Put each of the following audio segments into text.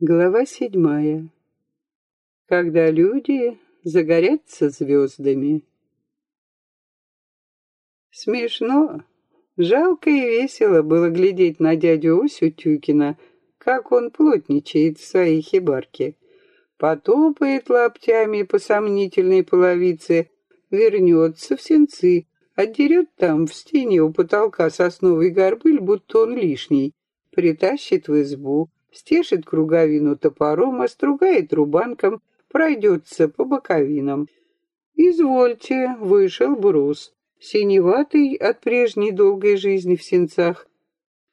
Глава седьмая. Когда люди загорятся звездами. Смешно. Жалко и весело было глядеть на дядю Осю Тюкина, как он плотничает в своей хибарке. Потопает лаптями по сомнительной половице, вернется в сенцы, отдерет там в стене у потолка сосновый горбыль, будто он лишний, притащит в избу, стешит круговину топором, остругает рубанком, пройдется по боковинам. Извольте, вышел брус, синеватый от прежней долгой жизни в сенцах.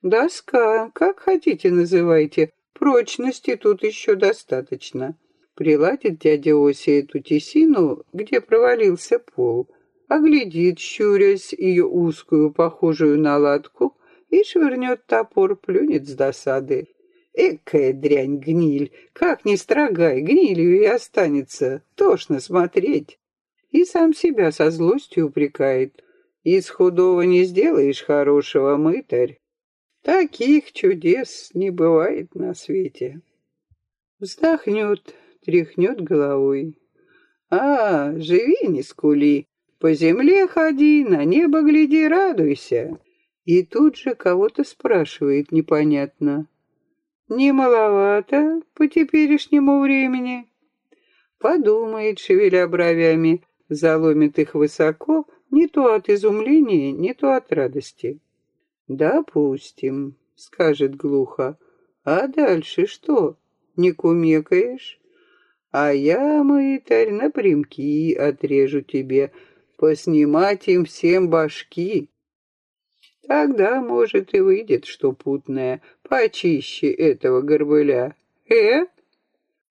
Доска, как хотите называйте, прочности тут еще достаточно. Приладит дядя Ося эту тесину, где провалился пол, оглядит, щурясь ее узкую, похожую на латку, и швырнет топор, плюнет с досады. Экая дрянь, гниль, как ни строгай, гнилью и останется, тошно смотреть. И сам себя со злостью упрекает. Из худого не сделаешь хорошего, мытарь. Таких чудес не бывает на свете. Вздохнет, тряхнет головой. А, живи, не скули, по земле ходи, на небо гляди, радуйся. И тут же кого-то спрашивает непонятно. Не маловато по теперешнему времени. Подумает, шевеля бровями, заломит их высоко, не то от изумления, не то от радости. «Допустим», — скажет глухо. «А дальше что? Не кумекаешь?» «А я, мытарь, напрямки отрежу тебе, поснимать им всем башки, Тогда, может, и выйдет что путное, почище этого горбыля. Э?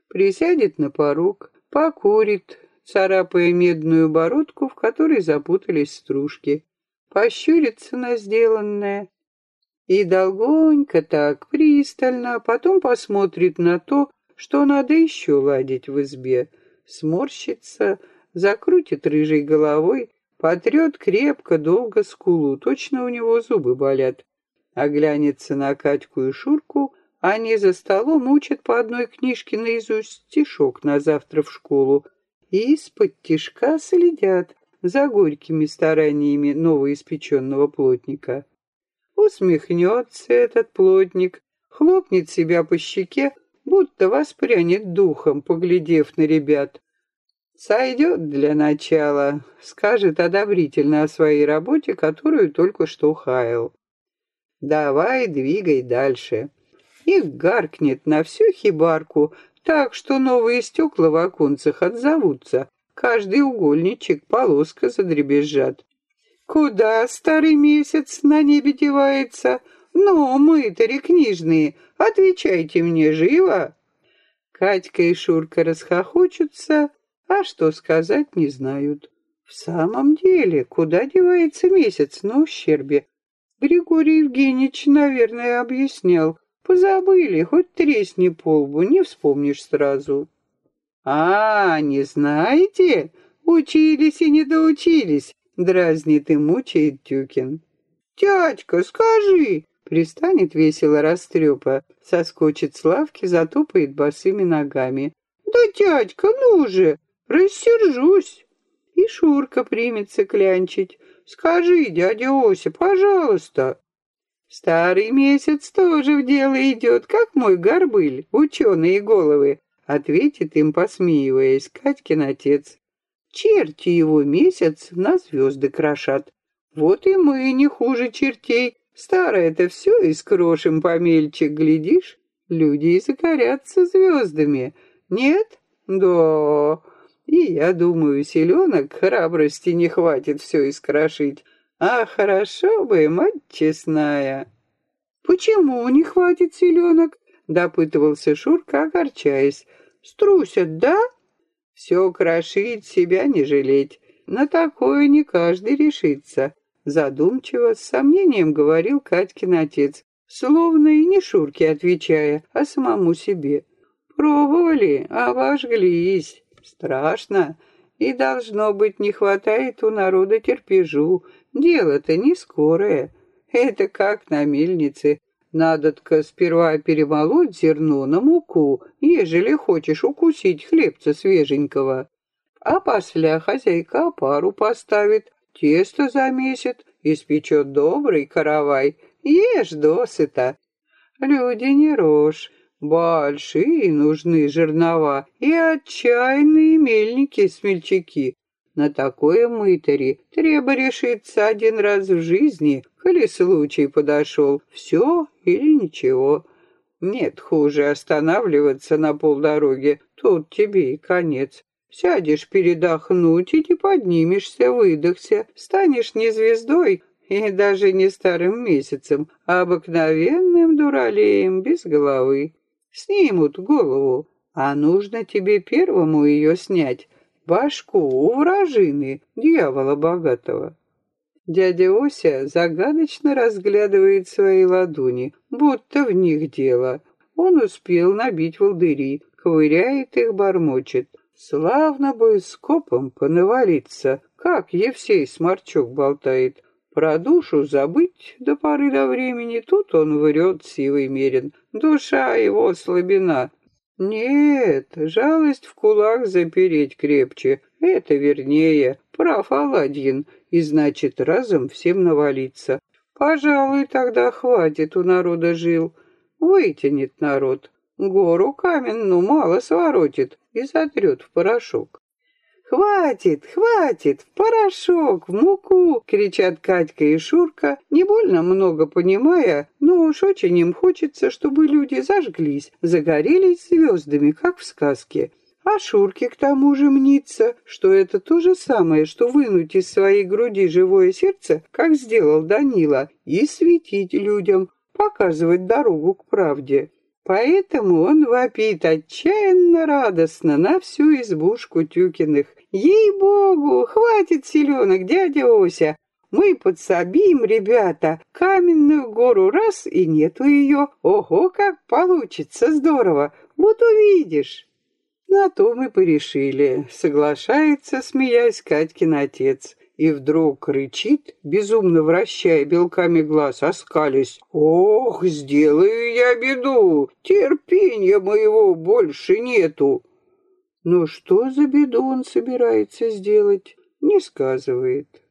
Присядет на порог, покурит, царапая медную бородку, в которой запутались стружки, пощурится на сделанное и долгонько так, пристально, а потом посмотрит на то, что надо еще ладить в избе, сморщится, закрутит рыжей головой, Потрет крепко, долго скулу, точно у него зубы болят. Оглянется на Катьку и Шурку, они за столом учат по одной книжке наизусть стишок на завтра в школу и из-под тишка следят за горькими стараниями новоиспеченного плотника. Усмехнется этот плотник, хлопнет себя по щеке, будто воспрянет духом, поглядев на ребят, Сойдет для начала, скажет одобрительно о своей работе, которую только что хаял. Давай, двигай дальше. И гаркнет на всю хибарку, так что новые стекла в оконцах отзовутся. Каждый угольничек, полоска задребезжат. Куда старый месяц на небе девается? Ну, мы-то книжные, отвечайте мне живо. Катька и Шурка расхохочутся, а что сказать не знают. В самом деле, куда девается месяц на ущербе? Григорий Евгеньевич, наверное, объяснял. Позабыли, хоть тресни по лбу, не вспомнишь сразу. А, не знаете? Учились и не доучились, дразнит и мучает Тюкин. Тятька, скажи, пристанет весело растрепа, соскочит с лавки, затопает босыми ногами. Да, тятька, ну же, Рассержусь. И Шурка примется клянчить. Скажи, дядя Ося, пожалуйста. Старый месяц тоже в дело идет, как мой горбыль, ученые головы, ответит им, посмеиваясь, Катькин отец. Черти его месяц на звезды крошат. Вот и мы не хуже чертей. Старое-то все искрошим помельче, глядишь, люди и загорятся звездами. Нет? Да, и я думаю, селенок храбрости не хватит все искрошить. А хорошо бы, мать честная. Почему не хватит селенок? Допытывался Шурка, огорчаясь. Струсят, да? Все крошить, себя не жалеть. На такое не каждый решится. Задумчиво, с сомнением говорил Катькин отец, словно и не Шурке отвечая, а самому себе. Пробовали, обожглись. Страшно. И, должно быть, не хватает у народа терпежу. Дело-то не скорое. Это как на мельнице. Надо-тка сперва перемолоть зерно на муку, ежели хочешь укусить хлебца свеженького. А после хозяйка пару поставит, тесто замесит, испечет добрый каравай. Ешь досыта. Люди не рожь, большие нужны жернова и отчаянные мельники-смельчаки. На такое мытари треба решиться один раз в жизни, коли случай подошел. Все или ничего. Нет хуже останавливаться на полдороге, тут тебе и конец. Сядешь передохнуть и не поднимешься, выдохся, станешь не звездой и даже не старым месяцем, а обыкновенным дуралеем без головы. Снимут голову, а нужно тебе первому ее снять, башку у вражины, дьявола богатого. Дядя Ося загадочно разглядывает свои ладони, будто в них дело. Он успел набить волдыри, ковыряет их, бормочет. Славно бы скопом понавалиться, как Евсей Сморчок болтает. Про душу забыть до поры до времени, тут он врет сивый мерен. Душа его слабина. Нет, жалость в кулак запереть крепче. Это вернее, прав Аладдин, и значит разом всем навалиться. Пожалуй, тогда хватит у народа жил. Вытянет народ. Гору каменную мало своротит и сотрет в порошок. «Хватит, хватит, в порошок, в муку!» — кричат Катька и Шурка, не больно много понимая, но уж очень им хочется, чтобы люди зажглись, загорелись звездами, как в сказке. А Шурке к тому же мнится, что это то же самое, что вынуть из своей груди живое сердце, как сделал Данила, и светить людям, показывать дорогу к правде. Поэтому он вопит отчаянно радостно на всю избушку Тюкиных. «Ей-богу, хватит селенок, дядя Ося! Мы подсобим, ребята, каменную гору раз и нету ее. Ого, как получится здорово! Вот увидишь!» На то мы порешили, соглашается, смеясь, Катькин отец и вдруг рычит, безумно вращая белками глаз, оскались. «Ох, сделаю я беду! Терпения моего больше нету!» Но что за беду он собирается сделать, не сказывает.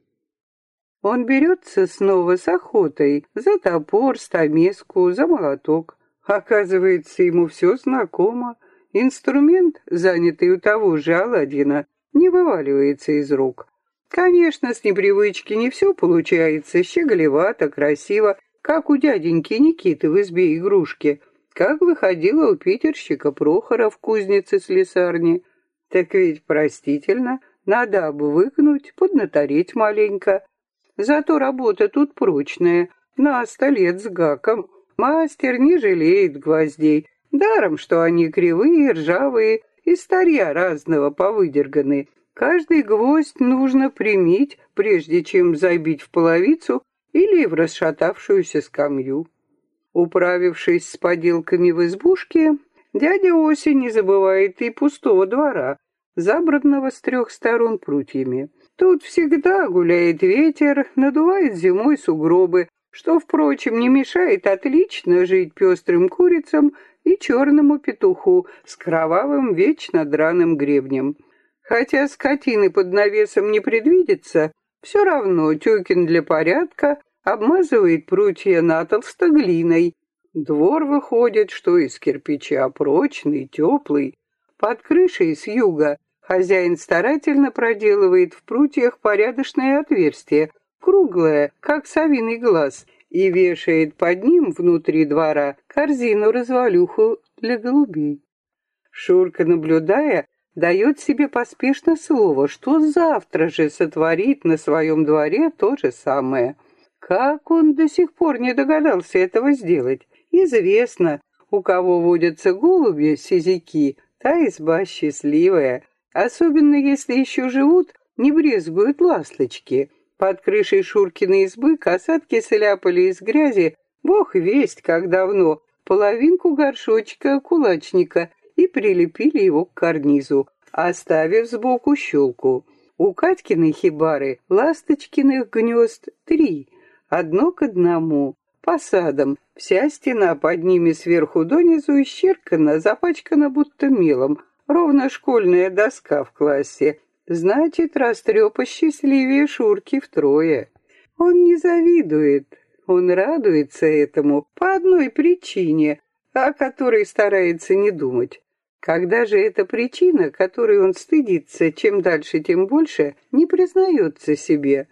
Он берется снова с охотой за топор, стамеску, за молоток. Оказывается, ему все знакомо. Инструмент, занятый у того же Аладдина, не вываливается из рук. Конечно, с непривычки не все получается, щеголевато, красиво, как у дяденьки Никиты в избе игрушки, как выходила у питерщика Прохора в кузнице слесарни. Так ведь простительно, надо бы выкнуть, поднатореть маленько. Зато работа тут прочная, на сто лет с гаком. Мастер не жалеет гвоздей, даром, что они кривые, ржавые, и старья разного повыдерганы, Каждый гвоздь нужно примить, прежде чем забить в половицу или в расшатавшуюся скамью. Управившись с поделками в избушке, дядя Оси не забывает и пустого двора, забранного с трех сторон прутьями. Тут всегда гуляет ветер, надувает зимой сугробы, что, впрочем, не мешает отлично жить пестрым курицам и черному петуху с кровавым вечно драным гребнем. Хотя скотины под навесом не предвидится, все равно Тюкин для порядка обмазывает прутья натолсто глиной. Двор выходит, что из кирпича прочный, теплый. Под крышей с юга хозяин старательно проделывает в прутьях порядочное отверстие, круглое, как совиный глаз, и вешает под ним внутри двора корзину-развалюху для голубей. Шурка, наблюдая, дает себе поспешно слово, что завтра же сотворит на своем дворе то же самое. Как он до сих пор не догадался этого сделать? Известно, у кого водятся голуби, сизяки, та изба счастливая. Особенно если еще живут, не брезгуют ласточки. Под крышей Шуркиной избы касатки сляпали из грязи, бог весть, как давно, половинку горшочка кулачника прилепили его к карнизу, оставив сбоку щелку. У Катькиной хибары ласточкиных гнезд три, одно к одному. посадом. Вся стена под ними сверху донизу исчеркана, запачкана будто мелом, ровно школьная доска в классе. Значит, растрепа счастливее Шурки втрое. Он не завидует, он радуется этому по одной причине, о которой старается не думать. Когда же эта причина, которой он стыдится, чем дальше, тем больше, не признается себе.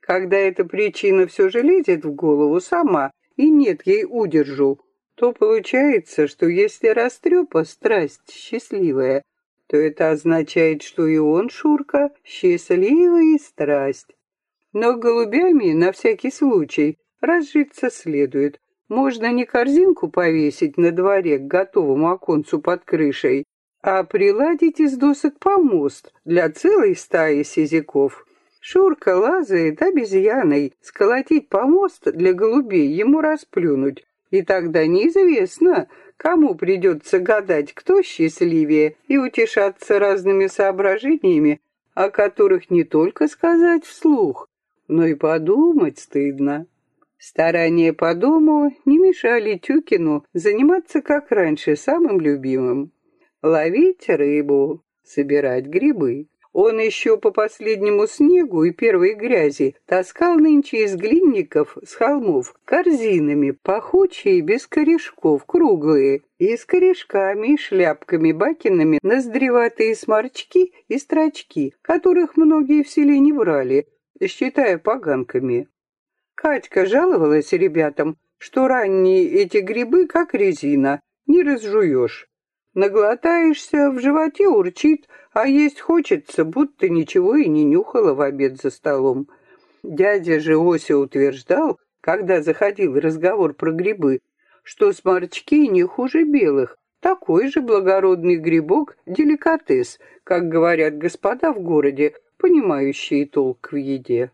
Когда эта причина все же лезет в голову сама, и нет ей удержу, то получается, что если растрепа страсть счастливая, то это означает, что и он, Шурка, счастливая страсть. Но голубями, на всякий случай, разжиться следует. Можно не корзинку повесить на дворе к готовому оконцу под крышей, а приладить из досок помост для целой стаи сизиков. Шурка лазает обезьяной, сколотить помост для голубей ему расплюнуть. И тогда неизвестно, кому придется гадать, кто счастливее, и утешаться разными соображениями, о которых не только сказать вслух, но и подумать стыдно. Старания по дому не мешали Тюкину заниматься, как раньше, самым любимым. Ловить рыбу, собирать грибы. Он еще по последнему снегу и первой грязи таскал нынче из глинников с холмов корзинами, пахучие, без корешков, круглые, и с корешками и шляпками бакинами наздреватые сморчки и строчки, которых многие в селе не брали, считая поганками. Катька жаловалась ребятам, что ранние эти грибы как резина, не разжуешь. Наглотаешься, в животе урчит, а есть хочется, будто ничего и не нюхала в обед за столом. Дядя же Ося утверждал, когда заходил разговор про грибы, что сморчки не хуже белых, такой же благородный грибок – деликатес, как говорят господа в городе, понимающие толк в еде.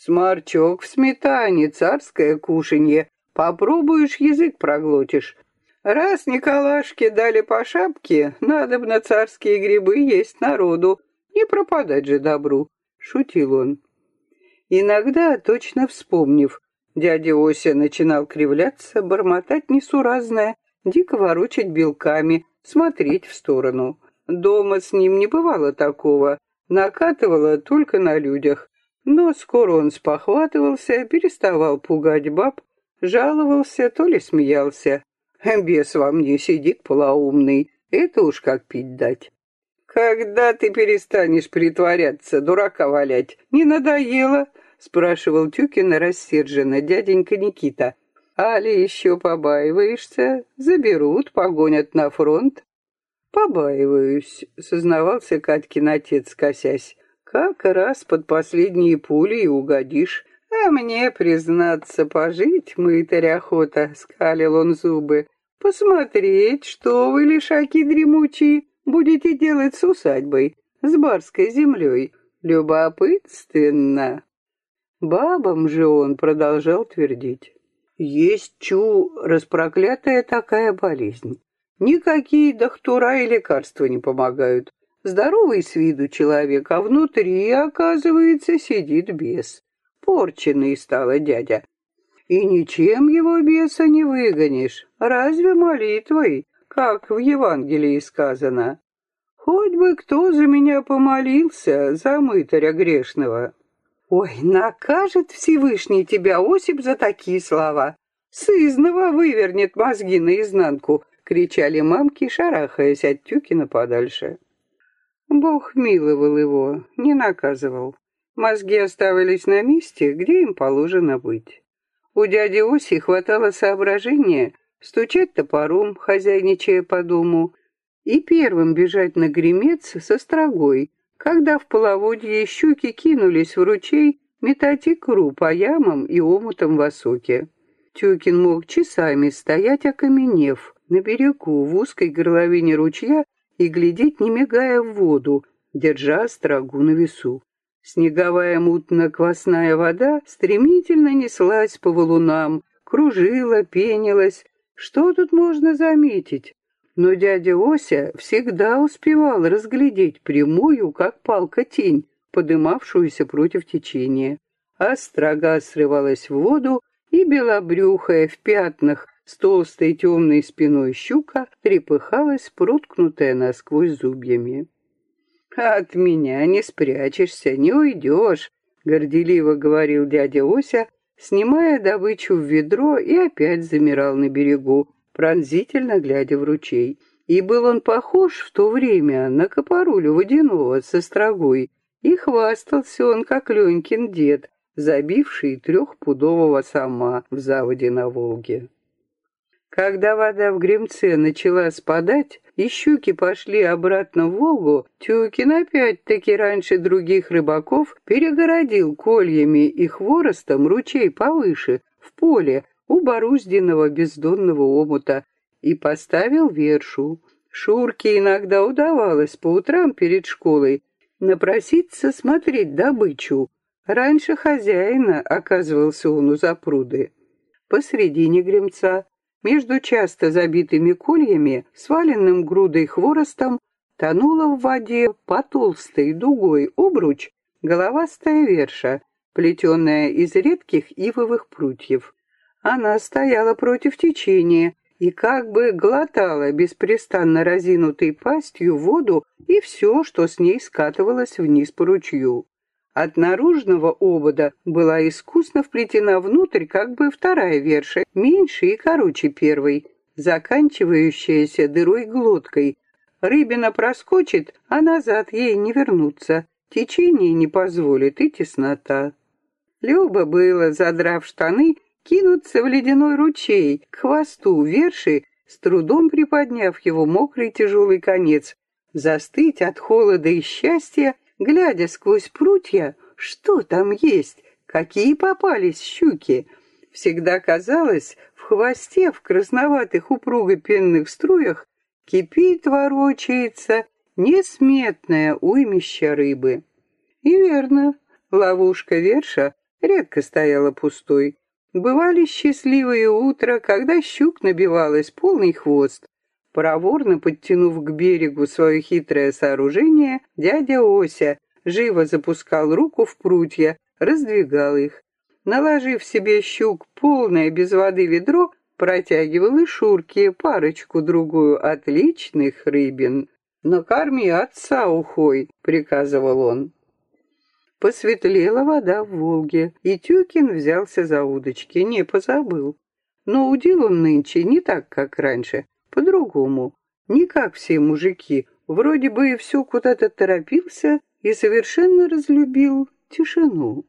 Сморчок в сметане, царское кушанье. Попробуешь, язык проглотишь. Раз Николашке дали по шапке, надо бы на царские грибы есть народу. Не пропадать же добру, шутил он. Иногда, точно вспомнив, дядя Ося начинал кривляться, бормотать несуразное, дико ворочать белками, смотреть в сторону. Дома с ним не бывало такого, накатывало только на людях. Но скоро он спохватывался, переставал пугать баб, жаловался, то ли смеялся. Бес во мне сидит полоумный, это уж как пить дать. «Когда ты перестанешь притворяться, дурака валять? Не надоело?» — спрашивал Тюкина рассерженно дяденька Никита. «Али еще побаиваешься? Заберут, погонят на фронт?» «Побаиваюсь», — сознавался Катькин отец, косясь. «Как раз под последние пули и угодишь. «А мне, признаться, пожить, мытарь охота», — скалил он зубы. «Посмотреть, что вы, лишаки дремучие, будете делать с усадьбой, с барской землей. Любопытственно». Бабам же он продолжал твердить. «Есть чу, распроклятая такая болезнь. Никакие доктора и лекарства не помогают. Здоровый с виду человек, а внутри, оказывается, сидит бес. Порченный стала дядя. И ничем его беса не выгонишь, разве молитвой, как в Евангелии сказано. Хоть бы кто за меня помолился, за мытаря грешного. Ой, накажет Всевышний тебя, Осип, за такие слова. Сызново вывернет мозги наизнанку, кричали мамки, шарахаясь от Тюкина подальше. Бог миловал его, не наказывал. Мозги оставались на месте, где им положено быть. У дяди Оси хватало соображения стучать топором, хозяйничая по дому, и первым бежать на гремец со строгой, когда в половодье щуки кинулись в ручей метать икру по ямам и омутам в осоке. Тюкин мог часами стоять, окаменев, на берегу в узкой горловине ручья и глядеть, не мигая в воду, держа строгу на весу. Снеговая мутно-квасная вода стремительно неслась по валунам, кружила, пенилась. Что тут можно заметить? Но дядя Ося всегда успевал разглядеть прямую, как палка, тень, подымавшуюся против течения. А строга срывалась в воду и белобрюхая в пятнах с толстой темной спиной щука трепыхалась, проткнутая насквозь зубьями. «От меня не спрячешься, не уйдешь», — горделиво говорил дядя Ося, снимая добычу в ведро и опять замирал на берегу, пронзительно глядя в ручей. И был он похож в то время на копорулю водяного со строгой, и хвастался он, как Ленькин дед, забивший трехпудового сама в заводе на Волге. Когда вода в Гремце начала спадать, и щуки пошли обратно в Волгу, Тюкин опять-таки раньше других рыбаков перегородил кольями и хворостом ручей повыше, в поле, у Боруздиного бездонного омута, и поставил вершу. Шурке иногда удавалось по утрам перед школой напроситься смотреть добычу. Раньше хозяина оказывался он у запруды. Посредине гремца между часто забитыми кольями, сваленным грудой хворостом, тонула в воде по толстой дугой обруч головастая верша, плетенная из редких ивовых прутьев. Она стояла против течения и как бы глотала беспрестанно разинутой пастью воду и все, что с ней скатывалось вниз по ручью. От наружного обода была искусно вплетена внутрь как бы вторая верша, меньше и короче первой, заканчивающаяся дырой глоткой. Рыбина проскочит, а назад ей не вернуться. Течение не позволит и теснота. Люба было, задрав штаны, кинуться в ледяной ручей, к хвосту верши, с трудом приподняв его мокрый тяжелый конец, застыть от холода и счастья глядя сквозь прутья, что там есть, какие попались щуки. Всегда казалось, в хвосте, в красноватых упруго пенных струях кипит, ворочается несметное уймище рыбы. И верно, ловушка верша редко стояла пустой. Бывали счастливые утра, когда щук набивалась полный хвост, Проворно подтянув к берегу свое хитрое сооружение, дядя Ося живо запускал руку в прутья, раздвигал их. Наложив себе щук полное без воды ведро, протягивал и Шурке парочку-другую отличных рыбин. «Накорми отца ухой», — приказывал он. Посветлела вода в Волге, и Тюкин взялся за удочки, не позабыл. Но удил он нынче не так, как раньше по-другому. Не как все мужики. Вроде бы и все куда-то торопился и совершенно разлюбил тишину.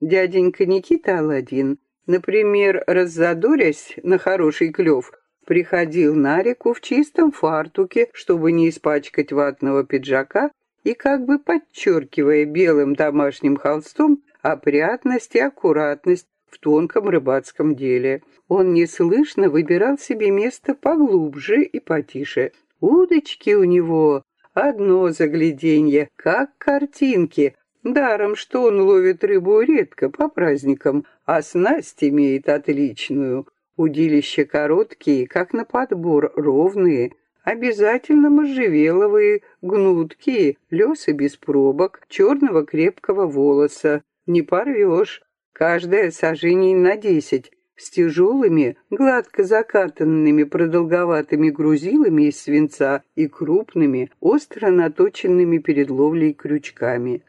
Дяденька Никита Аладдин, например, раззадорясь на хороший клев, приходил на реку в чистом фартуке, чтобы не испачкать ватного пиджака, и как бы подчеркивая белым домашним холстом опрятность и аккуратность в тонком рыбацком деле. Он неслышно выбирал себе место поглубже и потише. Удочки у него одно загляденье, как картинки. Даром, что он ловит рыбу редко по праздникам, а снасть имеет отличную. Удилища короткие, как на подбор, ровные, обязательно можжевеловые, гнуткие, лесы без пробок, черного крепкого волоса. Не порвешь, каждая сажений на десять, с тяжелыми, гладко закатанными продолговатыми грузилами из свинца и крупными, остро наточенными перед ловлей крючками.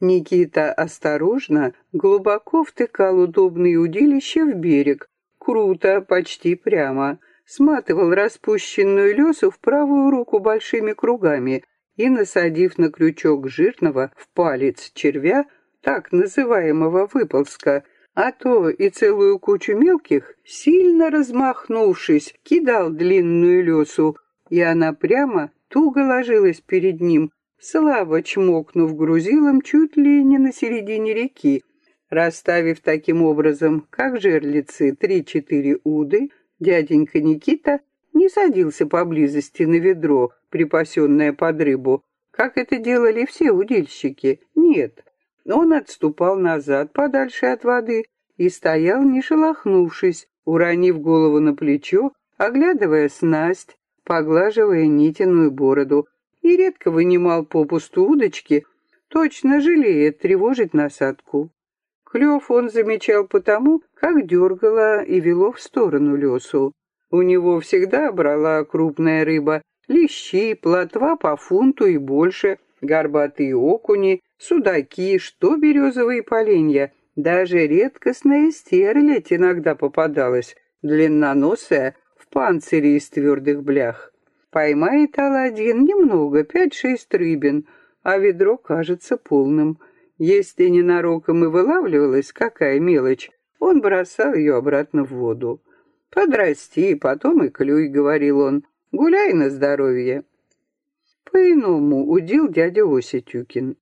Никита осторожно, глубоко втыкал удобные удилища в берег, круто, почти прямо, сматывал распущенную лесу в правую руку большими кругами и, насадив на крючок жирного в палец червя, так называемого выползка, а то и целую кучу мелких, сильно размахнувшись, кидал длинную лесу, и она прямо туго ложилась перед ним, слабо чмокнув грузилом чуть ли не на середине реки. Расставив таким образом, как жерлицы, три-четыре уды, дяденька Никита не садился поблизости на ведро, припасенное под рыбу, как это делали все удильщики. Нет, он отступал назад, подальше от воды, и стоял, не шелохнувшись, уронив голову на плечо, оглядывая снасть, поглаживая нитиную бороду, и редко вынимал попусту удочки, точно жалея тревожить насадку. Клев он замечал потому, как дергало и вело в сторону лесу. У него всегда брала крупная рыба, лещи, плотва по фунту и больше, горбатые окуни, судаки, что березовые поленья. Даже редкостная стерлядь иногда попадалась, длинноносая, в панцире из твердых блях. Поймает Аладдин немного, пять-шесть рыбин, а ведро кажется полным. Если ненароком и вылавливалась какая мелочь, он бросал ее обратно в воду. «Подрасти, потом и клюй», — говорил он, — «гуляй на здоровье». По-иному удил дядя Ося Тюкин.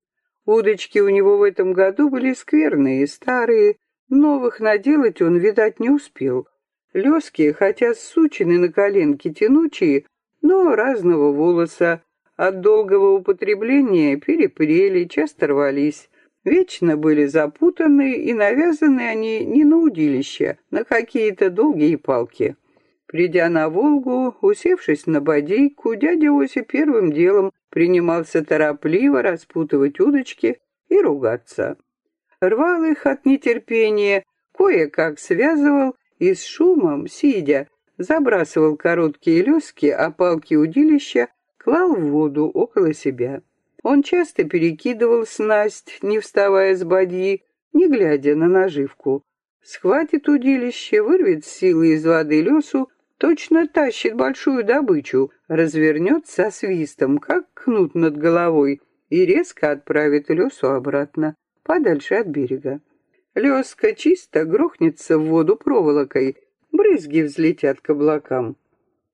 Удочки у него в этом году были скверные, старые, новых наделать он, видать, не успел. Лёски, хотя сучены на коленке тянучие, но разного волоса, от долгого употребления перепрели, часто рвались. Вечно были запутаны, и навязаны они не на удилище, на какие-то долгие палки. Придя на Волгу, усевшись на бодейку, дядя Оси первым делом принимался торопливо распутывать удочки и ругаться. Рвал их от нетерпения, кое-как связывал и с шумом, сидя, забрасывал короткие лески, а палки удилища клал в воду около себя. Он часто перекидывал снасть, не вставая с бадьи, не глядя на наживку. Схватит удилище, вырвет силы из воды лесу, точно тащит большую добычу, развернет со свистом, как кнут над головой, и резко отправит лесу обратно, подальше от берега. Леска чисто грохнется в воду проволокой, брызги взлетят к облакам.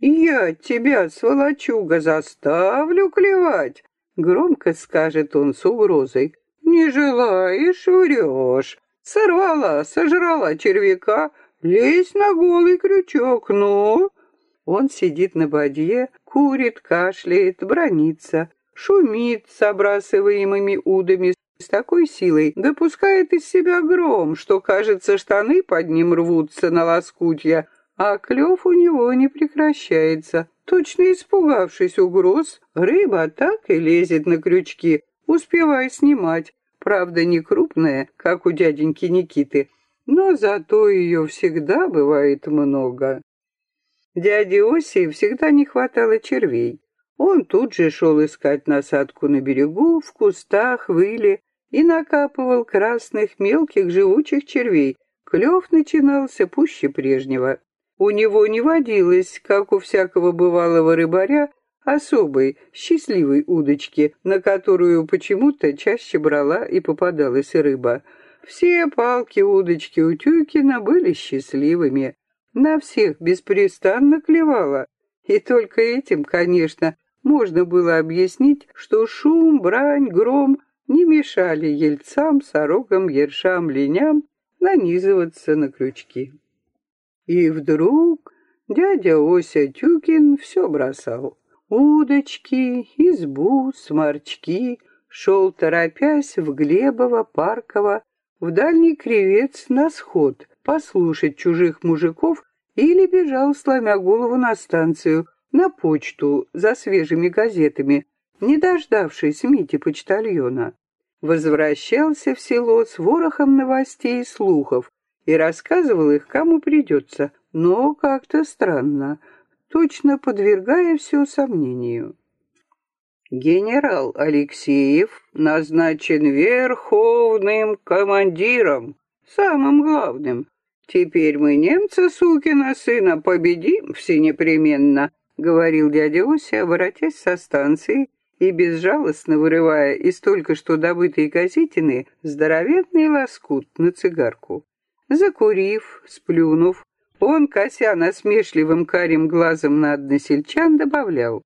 «Я тебя, сволочуга, заставлю клевать!» Громко скажет он с угрозой. «Не желаешь, врешь. Сорвала, сожрала червяка. Лезь на голый крючок, ну!» Он сидит на бадье, курит, кашляет, бронится, шумит с обрасываемыми удами с такой силой, допускает из себя гром, что, кажется, штаны под ним рвутся на лоскутья, а клев у него не прекращается. Точно испугавшись угроз, рыба так и лезет на крючки, успевая снимать. Правда, не крупная, как у дяденьки Никиты, но зато ее всегда бывает много. Дяде Оси всегда не хватало червей. Он тут же шел искать насадку на берегу, в кустах, выли и накапывал красных мелких живучих червей. Клев начинался пуще прежнего. У него не водилось, как у всякого бывалого рыбаря, особой, счастливой удочки, на которую почему-то чаще брала и попадалась рыба. Все палки-удочки у Тюкина были счастливыми. На всех беспрестанно клевала. И только этим, конечно, можно было объяснить, что шум, брань, гром не мешали ельцам, сорокам, ершам, леням нанизываться на крючки. И вдруг дядя Ося Тюкин все бросал. Удочки, избу, сморчки, шел, торопясь в Глебово, Парково, в дальний кревец на сход, послушать чужих мужиков или бежал, сломя голову на станцию, на почту за свежими газетами, не дождавшись Мити почтальона. Возвращался в село с ворохом новостей и слухов, и рассказывал их кому придется, но как-то странно, точно подвергая все сомнению. Генерал Алексеев назначен верховным командиром, самым главным. Теперь мы немца, сукина сына, победим все непременно, говорил дядя Ося, обратясь со станции и безжалостно вырывая из только что добытой газетины здоровенный лоскут на цигарку. Закурив, сплюнув, он, кося насмешливым карим глазом на односельчан, добавлял.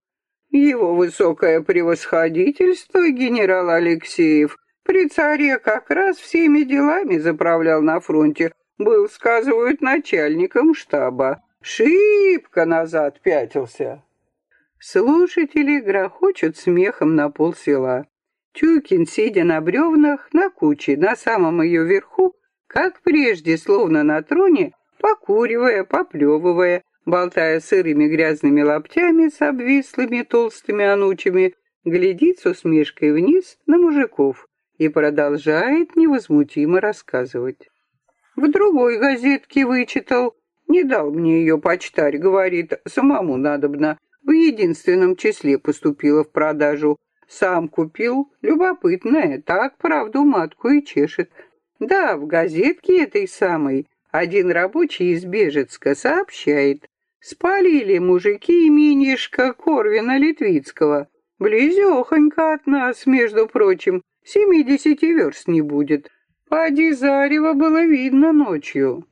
«Его высокое превосходительство, генерал Алексеев, при царе как раз всеми делами заправлял на фронте, был, сказывают, начальником штаба. Шибко назад пятился». Слушатели грохочут смехом на полсела. Тюкин, сидя на бревнах, на куче, на самом ее верху, как прежде, словно на троне, покуривая, поплевывая, болтая сырыми грязными лаптями с обвислыми толстыми анучами, глядит с усмешкой вниз на мужиков и продолжает невозмутимо рассказывать. В другой газетке вычитал, не дал мне ее почтарь, говорит, самому надобно. В единственном числе поступила в продажу. Сам купил, любопытная, так правду матку и чешет. Да, в газетке этой самой один рабочий из Бежецка сообщает. Спалили мужики именишко Корвина Литвицкого. Близехонько от нас, между прочим, семидесяти верст не будет. Поди зарево было видно ночью.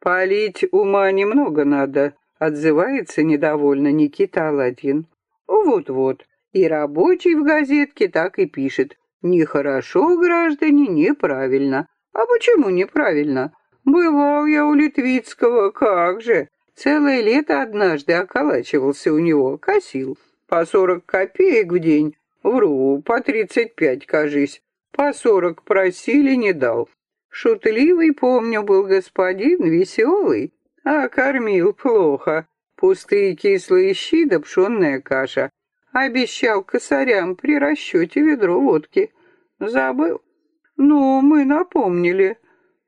Полить ума немного надо, отзывается недовольно Никита Аладдин. Вот-вот, и рабочий в газетке так и пишет. Нехорошо, граждане, неправильно. А почему неправильно? Бывал я у Литвицкого, как же. Целое лето однажды околачивался у него, косил. По сорок копеек в день, вру, по тридцать пять, кажись. По сорок просили, не дал. Шутливый, помню, был господин, веселый, а кормил плохо. Пустые кислые щи да пшенная каша. Обещал косарям при расчете ведро водки. Забыл. Ну, мы напомнили.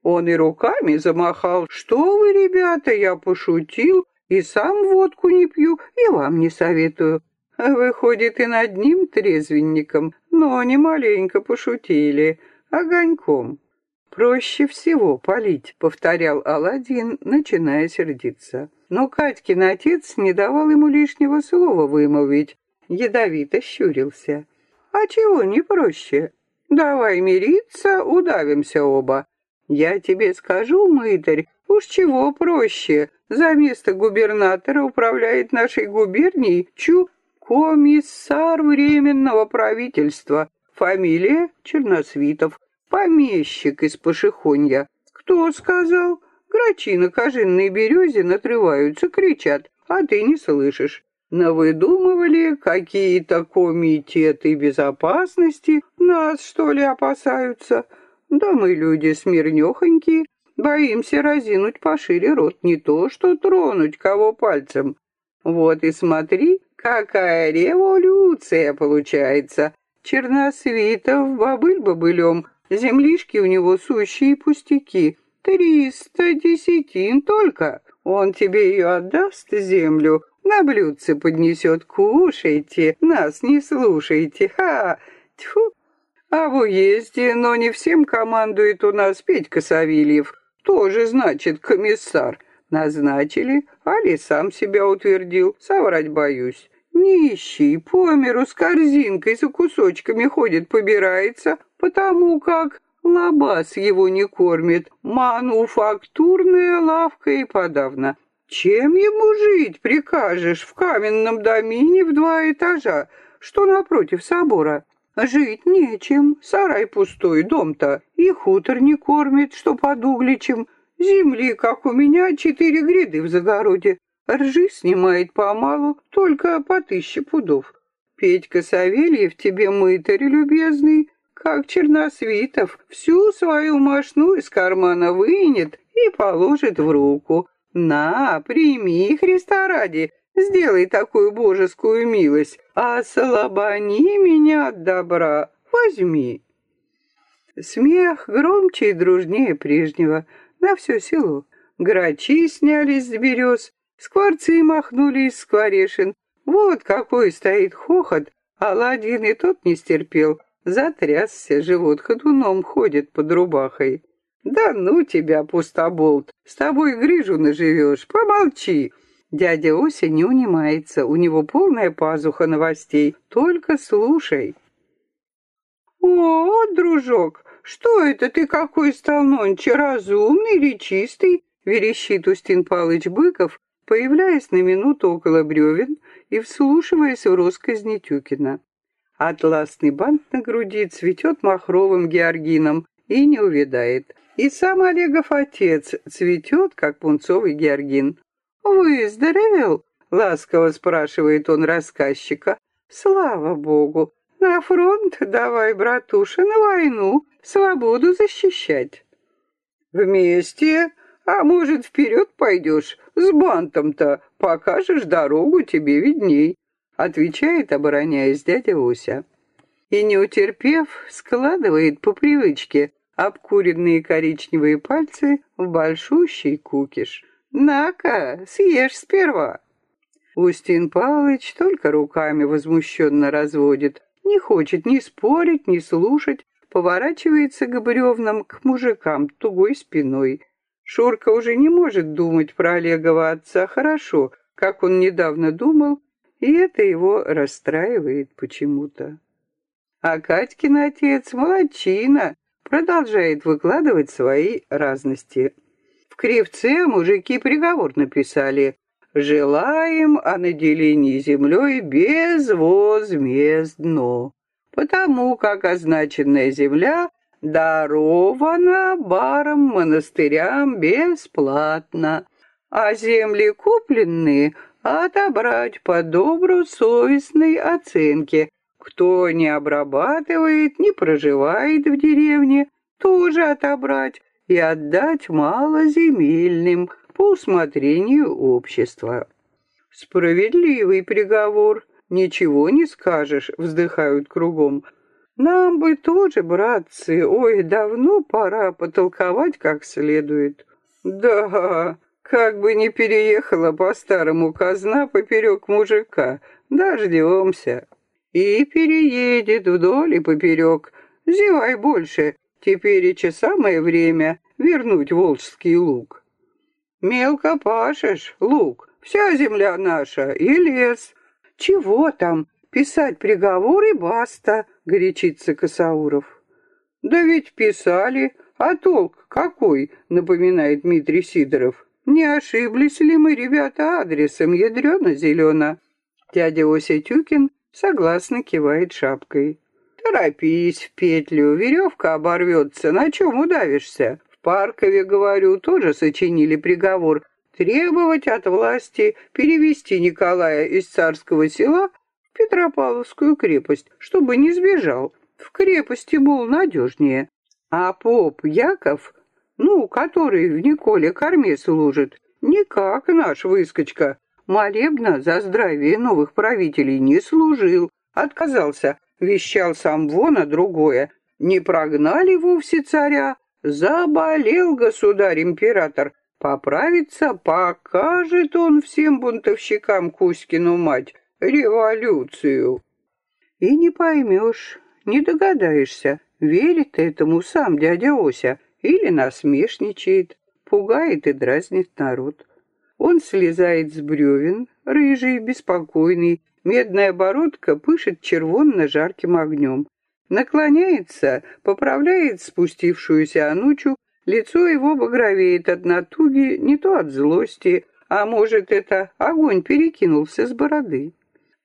Он и руками замахал. Что вы, ребята, я пошутил, и сам водку не пью, и вам не советую. Выходит, и над ним трезвенником, но не маленько пошутили, огоньком. «Проще всего полить», — повторял Аладдин, начиная сердиться. Но Катькин отец не давал ему лишнего слова вымолвить, ядовито щурился. «А чего не проще? Давай мириться, удавимся оба. Я тебе скажу, мытарь, уж чего проще. За место губернатора управляет нашей губернией Чу Комиссар Временного правительства. Фамилия Черносвитов. Помещик из Пашихонья. Кто сказал? Грачи на кожинной березе натрываются, кричат, а ты не слышишь. Навыдумывали какие-то комитеты безопасности, нас, что ли, опасаются? Да мы люди смирнёхонькие, боимся разинуть пошире рот, не то что тронуть кого пальцем. Вот и смотри, Какая революция получается! Черносвитов, бобыль бобылем, землишки у него сущие пустяки. Триста десятин только. Он тебе ее отдаст, землю, на блюдце поднесет. Кушайте, нас не слушайте. Ха! Тьфу! А в уезде, но не всем командует у нас Петька Савельев. Тоже, значит, комиссар. Назначили, Али сам себя утвердил, соврать боюсь. Нищий, по миру с корзинкой за кусочками ходит, побирается, потому как лабаз его не кормит, мануфактурная лавка и подавно. Чем ему жить прикажешь в каменном домине в два этажа, что напротив собора? Жить нечем, сарай пустой, дом-то, и хутор не кормит, что под угличем, Земли, как у меня, четыре гряды в загороде. Ржи снимает помалу, только по тысяче пудов. Петька Савельев тебе мытарь любезный, как Черносвитов, всю свою мошну из кармана вынет и положит в руку. На, прими, Христа ради, сделай такую божескую милость, а слабони меня от добра, возьми. Смех громче и дружнее прежнего — на все село. Грачи снялись с берез, скворцы махнули из скворешин. Вот какой стоит хохот, Аладдин и тот не стерпел. Затрясся, живот ходуном ходит под рубахой. «Да ну тебя, пустоболт, с тобой грыжу наживешь, помолчи!» Дядя Ося не унимается, у него полная пазуха новостей. Только слушай. «О, дружок, «Что это ты какой стал нонче, разумный или чистый?» верещит Устин Палыч Быков, появляясь на минуту около бревен и вслушиваясь в росказни Тюкина. Атласный бант на груди цветет махровым георгином и не увядает. И сам Олегов отец цветет, как пунцовый георгин. «Выздоровел?» — ласково спрашивает он рассказчика. «Слава богу! На фронт давай, братуша, на войну, свободу защищать. Вместе, а может, вперед пойдешь, с бантом-то, покажешь дорогу, тебе видней, отвечает, обороняясь дядя Ося. и, не утерпев, складывает по привычке обкуренные коричневые пальцы в большущий кукиш. «На-ка, съешь сперва!» Устин Павлович только руками возмущенно разводит, не хочет ни спорить, ни слушать, поворачивается к бревнам, к мужикам тугой спиной. Шурка уже не может думать про Олегова отца хорошо, как он недавно думал, и это его расстраивает почему-то. А Катькин отец молодчина, продолжает выкладывать свои разности. Кривце мужики приговор написали. «Желаем о наделении землей безвозмездно, потому как означенная земля дарована барам монастырям бесплатно, а земли купленные отобрать по добросовестной оценке. Кто не обрабатывает, не проживает в деревне, тоже отобрать и отдать малоземельным по усмотрению общества. Справедливый приговор, ничего не скажешь, вздыхают кругом. Нам бы тоже, братцы, ой, давно пора потолковать как следует. Да, как бы не переехала по-старому казна поперек мужика, дождемся. И переедет вдоль и поперек. Зевай больше, теперь и самое время вернуть волжский луг. Мелко пашешь, луг, вся земля наша и лес. Чего там, писать приговор и баста, горячится Косауров. Да ведь писали, а толк какой, напоминает Дмитрий Сидоров. Не ошиблись ли мы, ребята, адресом ядрено-зелено? Дядя Ося Тюкин Согласно кивает шапкой. Торопись в петлю, веревка оборвется, на чем удавишься? В Паркове, говорю, тоже сочинили приговор требовать от власти перевести Николая из царского села в Петропавловскую крепость, чтобы не сбежал. В крепости, мол, надежнее. А поп Яков, ну, который в Николе корме служит, никак наш выскочка, молебна за здравие новых правителей не служил, отказался, вещал сам вон, а другое. Не прогнали вовсе царя, заболел государь-император. Поправиться покажет он всем бунтовщикам Кузькину мать революцию. И не поймешь, не догадаешься, верит этому сам дядя Ося или насмешничает, пугает и дразнит народ. Он слезает с бревен, рыжий, беспокойный, медная бородка пышет червонно-жарким огнем. Наклоняется, поправляет спустившуюся анучу, лицо его багровеет от натуги, не то от злости, а может, это огонь перекинулся с бороды.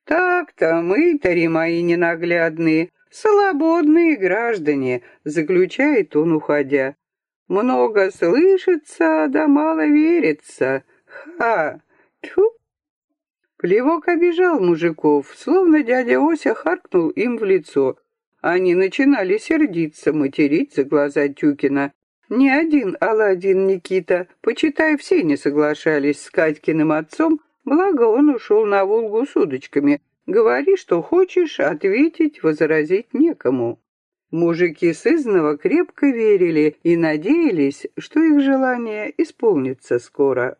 Так-то мы, тари мои ненаглядные, свободные граждане, заключает он, уходя. Много слышится, да мало верится. Ха! Тьфу! Плевок обижал мужиков, словно дядя Ося харкнул им в лицо. Они начинали сердиться, материть за глаза Тюкина. Ни один Аладдин Никита, почитай, все не соглашались с Катькиным отцом, благо он ушел на Волгу с удочками. Говори, что хочешь, ответить, возразить некому. Мужики сызного крепко верили и надеялись, что их желание исполнится скоро.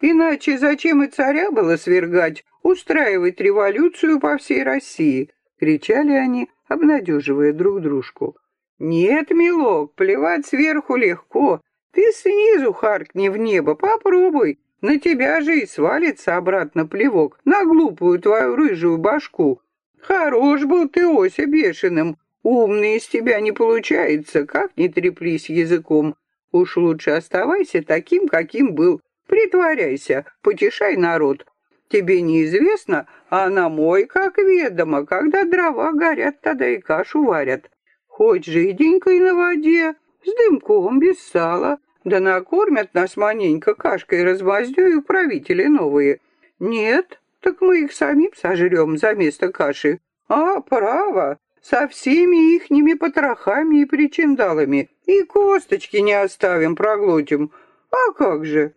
Иначе зачем и царя было свергать, устраивать революцию по всей России? Кричали они, обнадеживая друг дружку. Нет, милок, плевать сверху легко. Ты снизу харкни в небо, попробуй. На тебя же и свалится обратно плевок, на глупую твою рыжую башку. Хорош был ты, Ося, бешеным. Умный из тебя не получается, как не треплись языком. Уж лучше оставайся таким, каким был. Притворяйся, потешай народ. Тебе неизвестно, а на мой, как ведомо, когда дрова горят, тогда и кашу варят. Хоть жиденькой на воде, с дымком, без сала, да накормят нас маненько кашкой размаздёю правители новые. Нет, так мы их самим сожрем за место каши. А, право, со всеми ихними потрохами и причиндалами. И косточки не оставим, проглотим. А как же?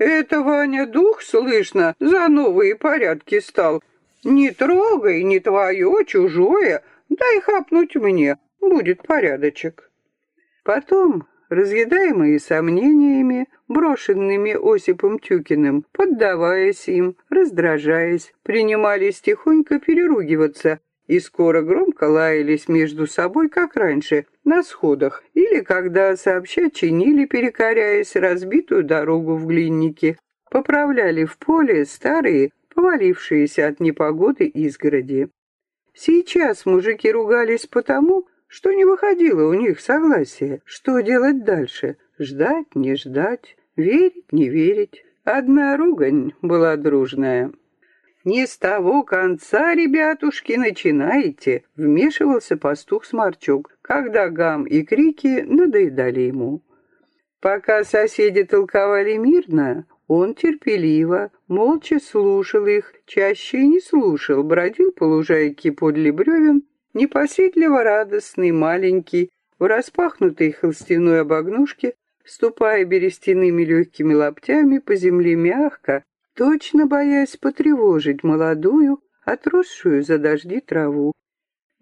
Это, Ваня, дух, слышно, за новые порядки стал. Не трогай, не твое, чужое. дай хапнуть мне, будет порядочек. Потом, разъедаемые сомнениями, брошенными Осипом Тюкиным, поддаваясь им, раздражаясь, принимались тихонько переругиваться и скоро громко лаялись между собой, как раньше, на сходах, или когда сообща чинили, перекоряясь, разбитую дорогу в глиннике, поправляли в поле старые, повалившиеся от непогоды изгороди. Сейчас мужики ругались потому, что не выходило у них согласия, что делать дальше, ждать, не ждать, верить, не верить. Одна ругань была дружная. «Не с того конца, ребятушки, начинаете!» — вмешивался пастух-сморчок, когда гам и крики надоедали ему. Пока соседи толковали мирно, он терпеливо, молча слушал их, чаще и не слушал, бродил по лужайке подле бревен, непосредливо радостный, маленький, в распахнутой холстяной обогнушке, ступая берестяными легкими лоптями по земле мягко, точно боясь потревожить молодую, отросшую за дожди траву.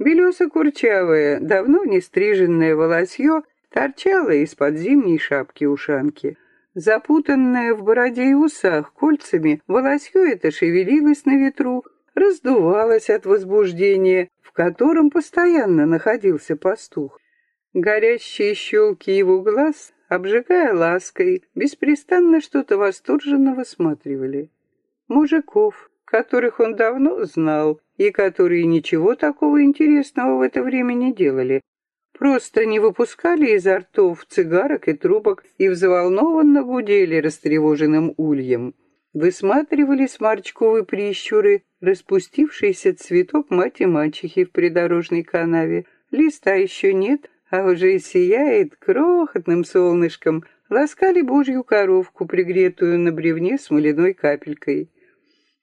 Белесо-курчавое, давно не стриженное волосье торчало из-под зимней шапки-ушанки. Запутанное в бороде и усах кольцами, волосье это шевелилось на ветру, раздувалось от возбуждения, в котором постоянно находился пастух. Горящие щелки его глаз обжигая лаской, беспрестанно что-то восторженно высматривали. Мужиков, которых он давно знал и которые ничего такого интересного в это время не делали, просто не выпускали изо ртов цигарок и трубок и взволнованно гудели растревоженным ульем. Высматривали сморчковые прищуры, распустившийся цветок мать-мачехи в придорожной канаве. Листа еще нет, а уже сияет крохотным солнышком, ласкали божью коровку, пригретую на бревне смоляной капелькой.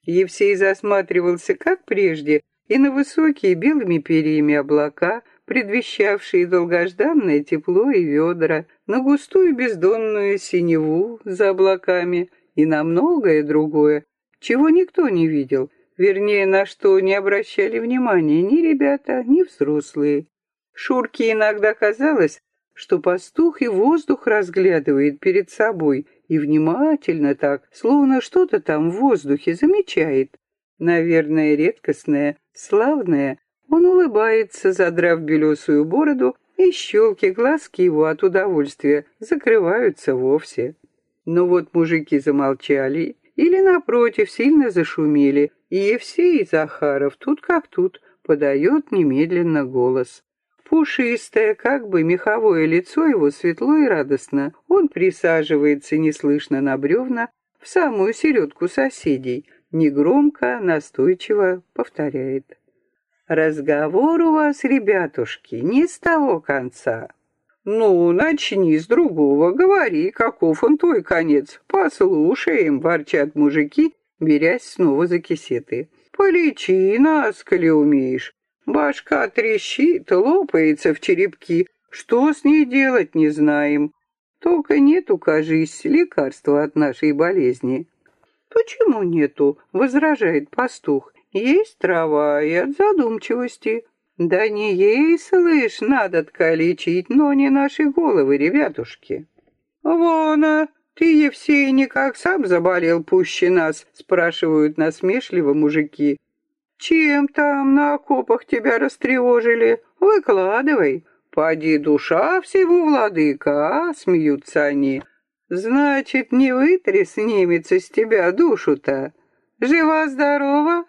Евсей засматривался, как прежде, и на высокие белыми перьями облака, предвещавшие долгожданное тепло и ведра, на густую бездонную синеву за облаками и на многое другое, чего никто не видел, вернее, на что не обращали внимания ни ребята, ни взрослые. Шурке иногда казалось, что пастух и воздух разглядывает перед собой и внимательно так, словно что-то там в воздухе замечает. Наверное, редкостное, славное. Он улыбается, задрав белесую бороду, и щелки глазки его от удовольствия закрываются вовсе. Но вот мужики замолчали или, напротив, сильно зашумели, и Евсей Захаров тут как тут подает немедленно голос. Пушистое, как бы меховое лицо его светло и радостно. Он присаживается неслышно на бревна в самую середку соседей, негромко, настойчиво повторяет. «Разговор у вас, ребятушки, не с того конца». «Ну, начни с другого, говори, каков он твой конец. Послушаем», — ворчат мужики, берясь снова за кисеты. «Полечи нас, коли умеешь. Башка трещит, лопается в черепки. Что с ней делать, не знаем. Только нету, кажись, лекарства от нашей болезни. Почему нету? Возражает пастух. Есть трава и от задумчивости. Да не ей, слышь, надо лечить, но не наши головы, ребятушки. Вона, ты, Евсей, никак сам заболел пуще нас, спрашивают насмешливо мужики. Чем там на окопах тебя растревожили? Выкладывай. Поди душа всего, владыка, а? Смеются они. Значит, не вытри снимется с тебя душу-то. Жива-здорова?